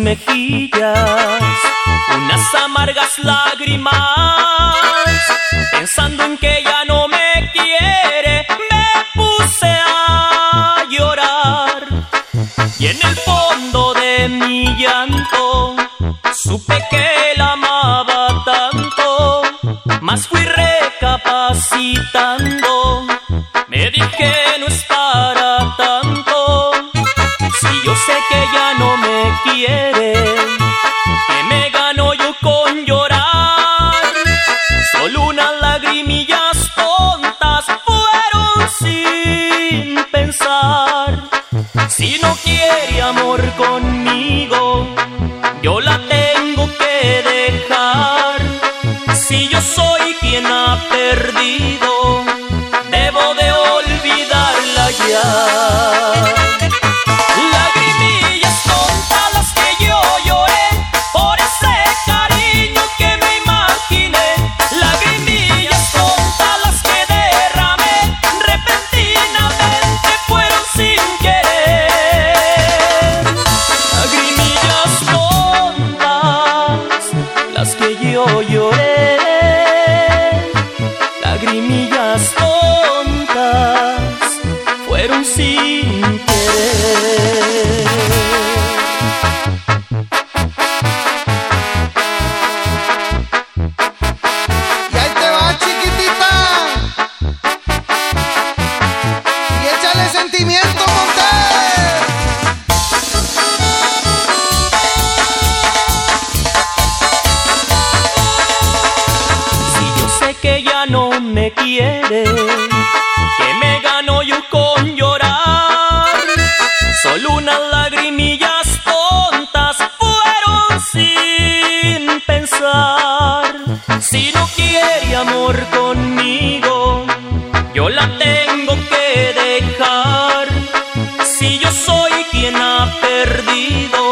mejillas unas amargas lágrimas, pensando en que ya no me quiere, me puse a llorar. Y en el fondo de mi llanto supe que la amaba tanto, mas fui recapacitando, me dije no es no me quiere Si no quiere amor conmigo, yo la tengo que dejar. Si yo soy quien ha perdido, debo de olvidarla ya. Yo lloré, lagrimillas que ya no me quiere, que me gano yo con llorar. Solo unas lagrimillas tontas fueron sin pensar. Si no quiere amor conmigo, yo la tengo que dejar. Si yo soy quien ha perdido,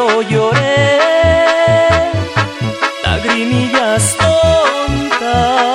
yo lloré, lagrimillas tontas.